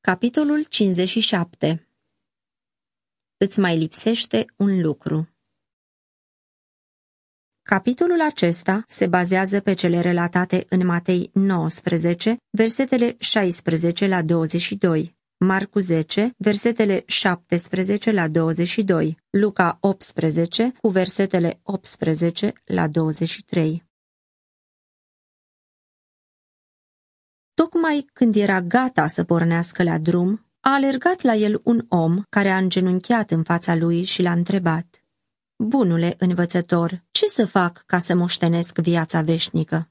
Capitolul 57 Îți mai lipsește un lucru Capitolul acesta se bazează pe cele relatate în Matei 19, versetele 16 la 22, Marcu 10, versetele 17 la 22, Luca 18, cu versetele 18 la 23. Tocmai când era gata să pornească la drum, a alergat la el un om care a îngenunchiat în fața lui și l-a întrebat. Bunule învățător, ce să fac ca să moștenesc viața veșnică?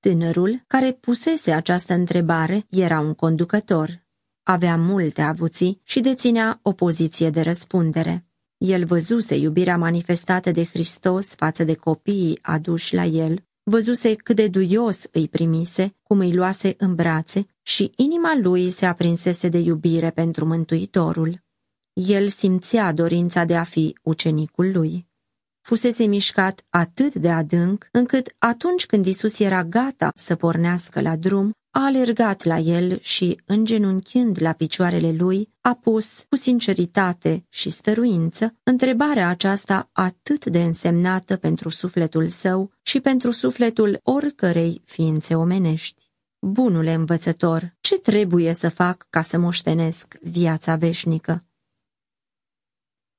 Tânărul care pusese această întrebare era un conducător. Avea multe avuții și deținea o poziție de răspundere. El văzuse iubirea manifestată de Hristos față de copiii aduși la el văzuse cât de duios îi primise, cum îi luase în brațe și inima lui se aprinsese de iubire pentru Mântuitorul. El simțea dorința de a fi ucenicul lui. Fusese mișcat atât de adânc, încât atunci când Isus era gata să pornească la drum, a alergat la el și, îngenunchind la picioarele lui, a pus, cu sinceritate și stăruință, întrebarea aceasta atât de însemnată pentru sufletul său și pentru sufletul oricărei ființe omenești. Bunule învățător, ce trebuie să fac ca să moștenesc viața veșnică?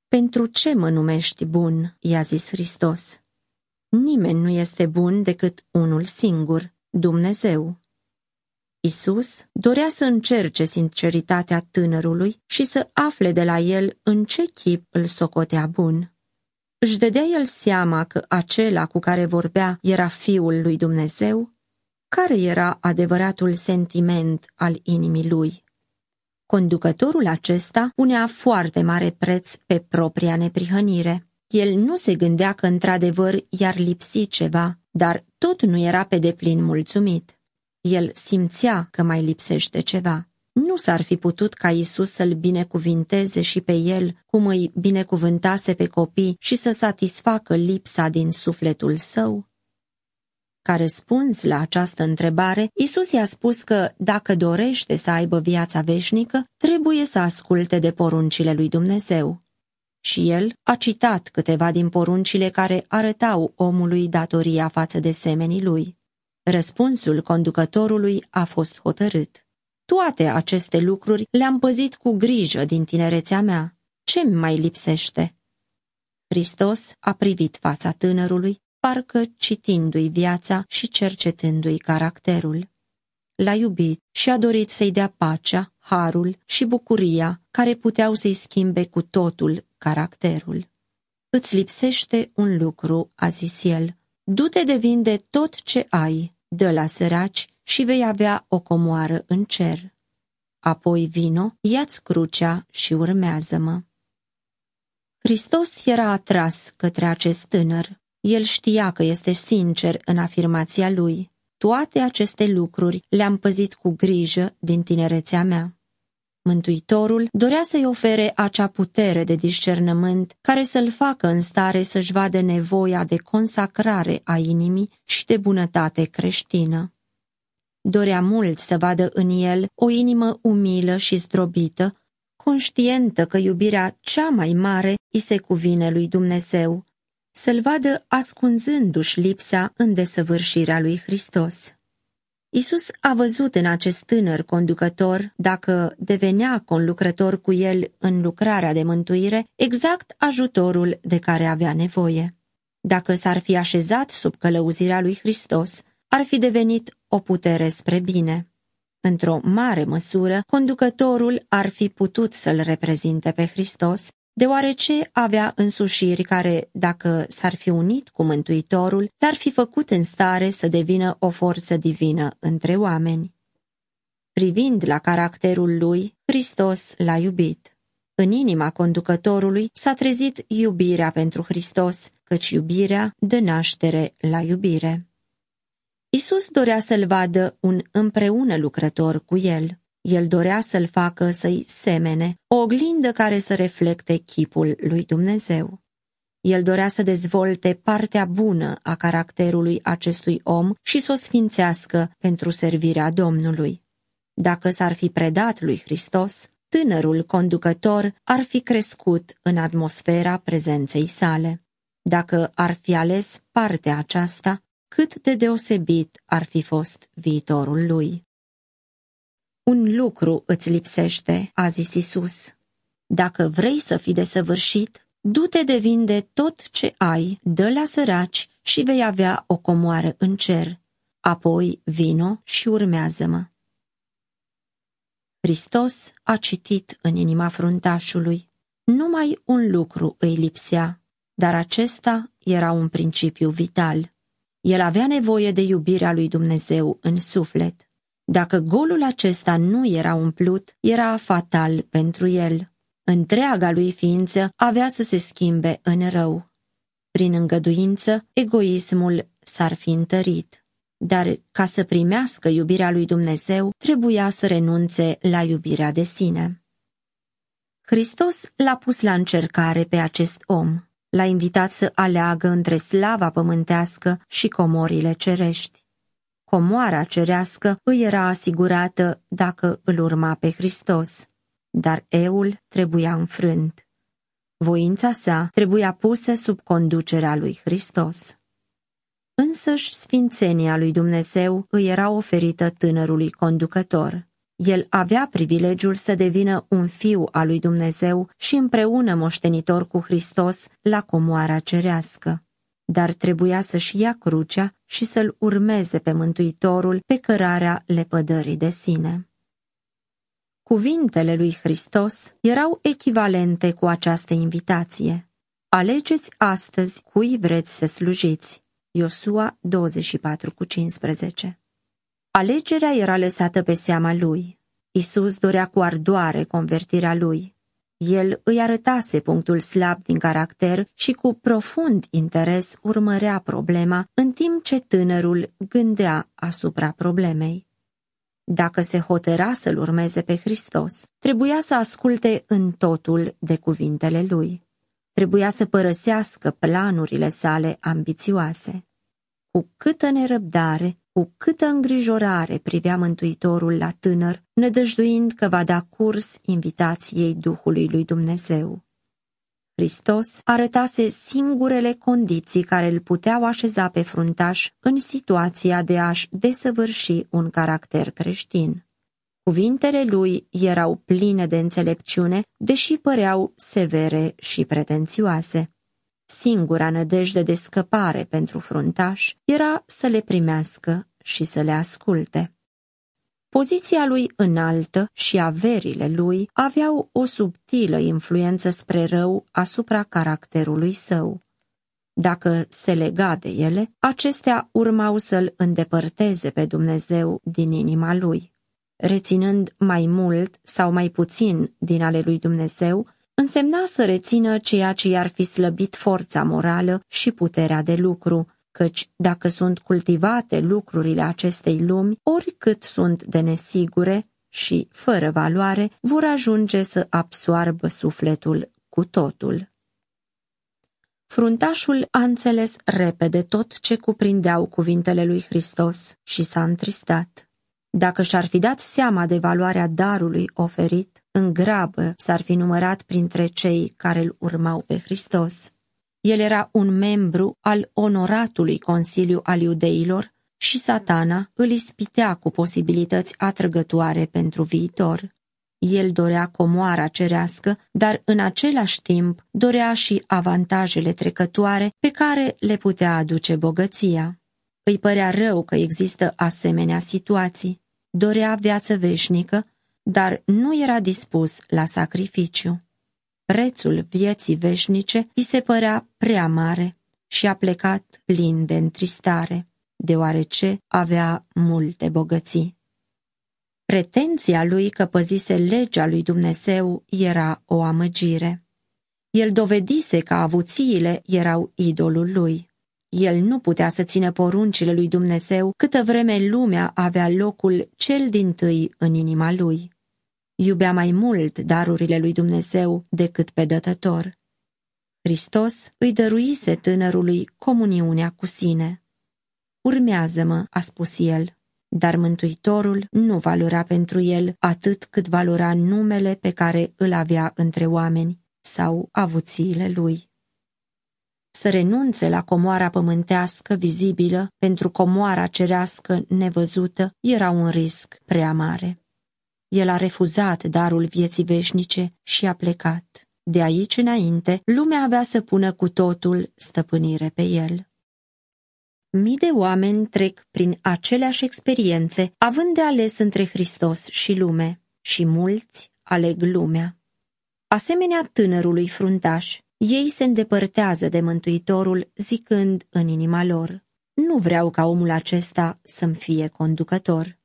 Pentru ce mă numești bun, i-a zis Hristos. Nimeni nu este bun decât unul singur, Dumnezeu. Isus dorea să încerce sinceritatea tânărului și să afle de la el în ce chip îl socotea bun. Își dădea el seama că acela cu care vorbea era Fiul lui Dumnezeu? Care era adevăratul sentiment al inimii lui? Conducătorul acesta punea foarte mare preț pe propria neprihănire. El nu se gândea că într-adevăr i-ar lipsi ceva, dar tot nu era pe deplin mulțumit. El simțea că mai lipsește ceva. Nu s-ar fi putut ca Isus să-l binecuvinteze și pe el, cum îi binecuvântase pe copii și să satisfacă lipsa din sufletul său? Ca răspuns la această întrebare, Isus i-a spus că, dacă dorește să aibă viața veșnică, trebuie să asculte de poruncile lui Dumnezeu. Și el a citat câteva din poruncile care arătau omului datoria față de semenii lui. Răspunsul conducătorului a fost hotărât. Toate aceste lucruri le-am păzit cu grijă din tinerețea mea. Ce-mi mai lipsește? Hristos a privit fața tânărului, parcă citindu-i viața și cercetându-i caracterul. L-a iubit și a dorit să-i dea pacea, harul și bucuria care puteau să-i schimbe cu totul caracterul. Îți lipsește un lucru, a zis el, Du-te de vinde tot ce ai, dă la săraci și vei avea o comoară în cer. Apoi vino, ia-ți crucea și urmează-mă. Hristos era atras către acest tânăr. El știa că este sincer în afirmația lui. Toate aceste lucruri le-am păzit cu grijă din tinerețea mea. Mântuitorul dorea să-i ofere acea putere de discernământ care să-l facă în stare să-și vadă nevoia de consacrare a inimii și de bunătate creștină. Dorea mult să vadă în el o inimă umilă și zdrobită, conștientă că iubirea cea mai mare îi se cuvine lui Dumnezeu, să-l vadă ascunzându-și lipsa în desăvârșirea lui Hristos. Isus a văzut în acest tânăr conducător, dacă devenea conlucrător cu el în lucrarea de mântuire, exact ajutorul de care avea nevoie. Dacă s-ar fi așezat sub călăuzirea lui Hristos, ar fi devenit o putere spre bine. Într-o mare măsură, conducătorul ar fi putut să-l reprezinte pe Hristos deoarece avea însușiri care, dacă s-ar fi unit cu Mântuitorul, l-ar fi făcut în stare să devină o forță divină între oameni. Privind la caracterul lui, Hristos l-a iubit. În inima conducătorului s-a trezit iubirea pentru Hristos, căci iubirea dă naștere la iubire. Isus dorea să-l vadă un împreună lucrător cu el. El dorea să-l facă să-i semene, o oglindă care să reflecte chipul lui Dumnezeu. El dorea să dezvolte partea bună a caracterului acestui om și să o sfințească pentru servirea Domnului. Dacă s-ar fi predat lui Hristos, tânărul conducător ar fi crescut în atmosfera prezenței sale. Dacă ar fi ales partea aceasta, cât de deosebit ar fi fost viitorul lui. Un lucru îți lipsește, a zis Isus. Dacă vrei să fii desăvârșit, du-te de vinde tot ce ai, dă la săraci și vei avea o comoară în cer. Apoi vino și urmează-mă. Hristos a citit în inima fruntașului. Numai un lucru îi lipsea, dar acesta era un principiu vital. El avea nevoie de iubirea lui Dumnezeu în suflet. Dacă golul acesta nu era umplut, era fatal pentru el. Întreaga lui ființă avea să se schimbe în rău. Prin îngăduință, egoismul s-ar fi întărit. Dar ca să primească iubirea lui Dumnezeu, trebuia să renunțe la iubirea de sine. Hristos l-a pus la încercare pe acest om. L-a invitat să aleagă între slava pământească și comorile cerești. Comoara cerească îi era asigurată dacă îl urma pe Hristos, dar eul trebuia înfrânt. Voința sa trebuia pusă sub conducerea lui Hristos. Însăși sfințenia lui Dumnezeu îi era oferită tânărului conducător. El avea privilegiul să devină un fiu al lui Dumnezeu și împreună moștenitor cu Hristos la comoara cerească. Dar trebuia să-și ia crucea și să-l urmeze pe Mântuitorul pe cărarea lepădării de sine. Cuvintele lui Hristos erau echivalente cu această invitație. Alegeți astăzi cui vreți să slujiți. Iosua 24 cu 15 Alegerea era lăsată pe seama lui. Isus dorea cu ardoare convertirea lui. El îi arătase punctul slab din caracter și cu profund interes urmărea problema, în timp ce tânărul gândea asupra problemei. Dacă se hotăra să-L urmeze pe Hristos, trebuia să asculte în totul de cuvintele Lui. Trebuia să părăsească planurile sale ambițioase. Cu câtă nerăbdare, cu câtă îngrijorare privea Mântuitorul la tânăr, nădăjduind că va da curs invitației Duhului lui Dumnezeu. Hristos arătase singurele condiții care îl puteau așeza pe fruntaș în situația de a-și desăvârși un caracter creștin. Cuvintele lui erau pline de înțelepciune, deși păreau severe și pretențioase. Singura nădejde de scăpare pentru fruntaș era să le primească și să le asculte. Poziția lui înaltă și averile lui aveau o subtilă influență spre rău asupra caracterului său. Dacă se lega de ele, acestea urmau să-l îndepărteze pe Dumnezeu din inima lui. Reținând mai mult sau mai puțin din ale lui Dumnezeu, însemna să rețină ceea ce i-ar fi slăbit forța morală și puterea de lucru, căci dacă sunt cultivate lucrurile acestei lumi, oricât sunt de nesigure și fără valoare, vor ajunge să absoarbă sufletul cu totul. Fruntașul a înțeles repede tot ce cuprindeau cuvintele lui Hristos și s-a întristat. Dacă și-ar fi dat seama de valoarea darului oferit, în grabă s-ar fi numărat printre cei care îl urmau pe Hristos. El era un membru al onoratului Consiliu al Iudeilor și satana îl ispitea cu posibilități atrăgătoare pentru viitor. El dorea comoara cerească, dar în același timp dorea și avantajele trecătoare pe care le putea aduce bogăția. Îi părea rău că există asemenea situații. Dorea viață veșnică, dar nu era dispus la sacrificiu. Prețul vieții veșnice îi se părea prea mare și a plecat plin de întristare, deoarece avea multe bogății. Pretenția lui că păzise legea lui Dumnezeu era o amăgire. El dovedise că avuțiile erau idolul lui. El nu putea să țină poruncile lui Dumnezeu câtă vreme lumea avea locul cel din tâi în inima lui iubea mai mult darurile lui Dumnezeu decât pe dătător. Hristos îi dăruise tânărului comuniunea cu sine. Urmează-mă, a spus el. dar Mântuitorul nu valora pentru el atât cât valora numele pe care îl avea între oameni sau avuțiile lui. Să renunțe la comoara pământească vizibilă pentru comoara cerească nevăzută era un risc prea mare. El a refuzat darul vieții veșnice și a plecat. De aici înainte, lumea avea să pună cu totul stăpânire pe el. Mii de oameni trec prin aceleași experiențe, având de ales între Hristos și lume, și mulți aleg lumea. Asemenea tânărului fruntaș, ei se îndepărtează de Mântuitorul, zicând în inima lor, nu vreau ca omul acesta să-mi fie conducător.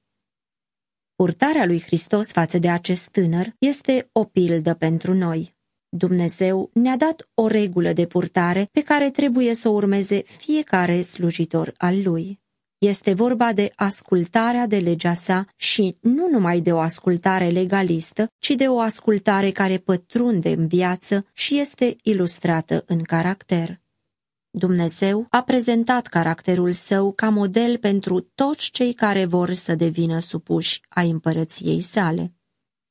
Purtarea lui Hristos față de acest tânăr este o pildă pentru noi. Dumnezeu ne-a dat o regulă de purtare pe care trebuie să o urmeze fiecare slujitor al lui. Este vorba de ascultarea de legea sa și nu numai de o ascultare legalistă, ci de o ascultare care pătrunde în viață și este ilustrată în caracter. Dumnezeu a prezentat caracterul său ca model pentru toți cei care vor să devină supuși a împărăției sale.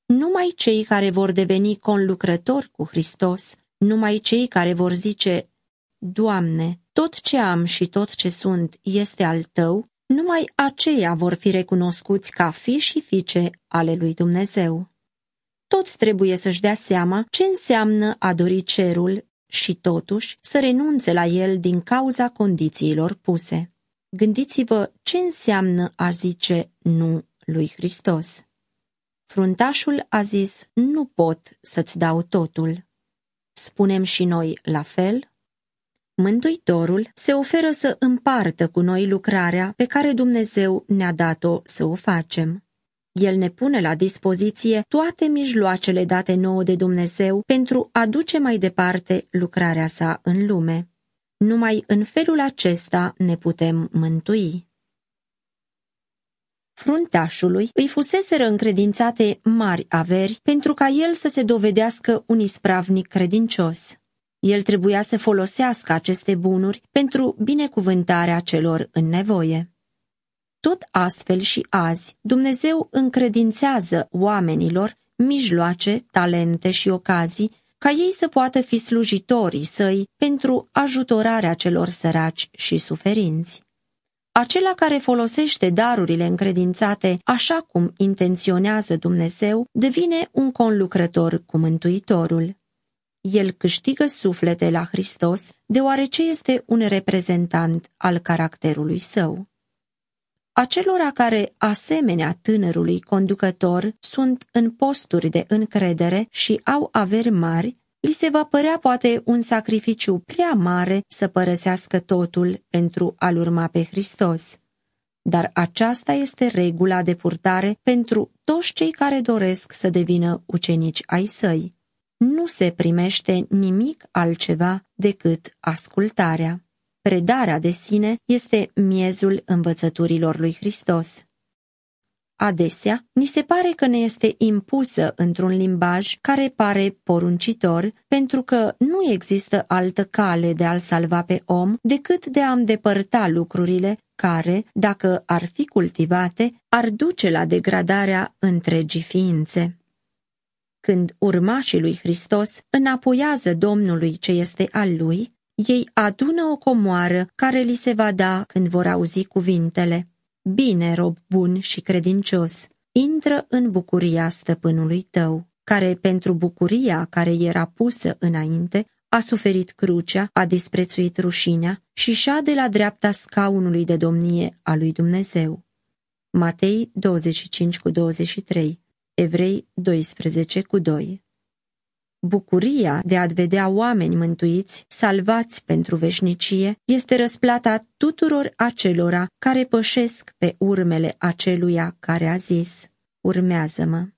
Numai cei care vor deveni conlucrători cu Hristos, numai cei care vor zice, Doamne, tot ce am și tot ce sunt este al Tău, numai aceia vor fi recunoscuți ca fi și fiice ale lui Dumnezeu. Toți trebuie să-și dea seama ce înseamnă a dori cerul și totuși să renunțe la el din cauza condițiilor puse. Gândiți-vă ce înseamnă a zice nu lui Hristos. Fruntașul a zis, nu pot să-ți dau totul. Spunem și noi la fel? Mântuitorul se oferă să împartă cu noi lucrarea pe care Dumnezeu ne-a dat-o să o facem. El ne pune la dispoziție toate mijloacele date nouă de Dumnezeu pentru a duce mai departe lucrarea sa în lume. Numai în felul acesta ne putem mântui. Fruntașului îi fuseseră încredințate mari averi pentru ca el să se dovedească un ispravnic credincios. El trebuia să folosească aceste bunuri pentru binecuvântarea celor în nevoie. Tot astfel și azi, Dumnezeu încredințează oamenilor mijloace, talente și ocazii ca ei să poată fi slujitorii săi pentru ajutorarea celor săraci și suferinți. Acela care folosește darurile încredințate așa cum intenționează Dumnezeu devine un conlucrător cu Mântuitorul. El câștigă suflete la Hristos deoarece este un reprezentant al caracterului său. Acelora care, asemenea tânărului conducător, sunt în posturi de încredere și au averi mari, li se va părea poate un sacrificiu prea mare să părăsească totul pentru a-L urma pe Hristos. Dar aceasta este regula de purtare pentru toți cei care doresc să devină ucenici ai săi. Nu se primește nimic altceva decât ascultarea. Predarea de sine este miezul învățăturilor lui Hristos. Adesea, ni se pare că ne este impusă într-un limbaj care pare poruncitor, pentru că nu există altă cale de a-l salva pe om decât de a îndepărta lucrurile care, dacă ar fi cultivate, ar duce la degradarea întregii ființe. Când urmașii lui Hristos înapoiază Domnului ce este al lui, ei adună o comoară care li se va da când vor auzi cuvintele. Bine, rob bun și credincios, intră în bucuria stăpânului tău, care pentru bucuria care era pusă înainte, a suferit crucea, a disprețuit rușinea și șa de la dreapta scaunului de domnie a lui Dumnezeu. Matei 25 cu 23, Evrei 12 cu 2 Bucuria de a vedea oameni mântuiți, salvați pentru veșnicie, este răsplata tuturor acelora care pășesc pe urmele aceluia care a zis, urmează-mă.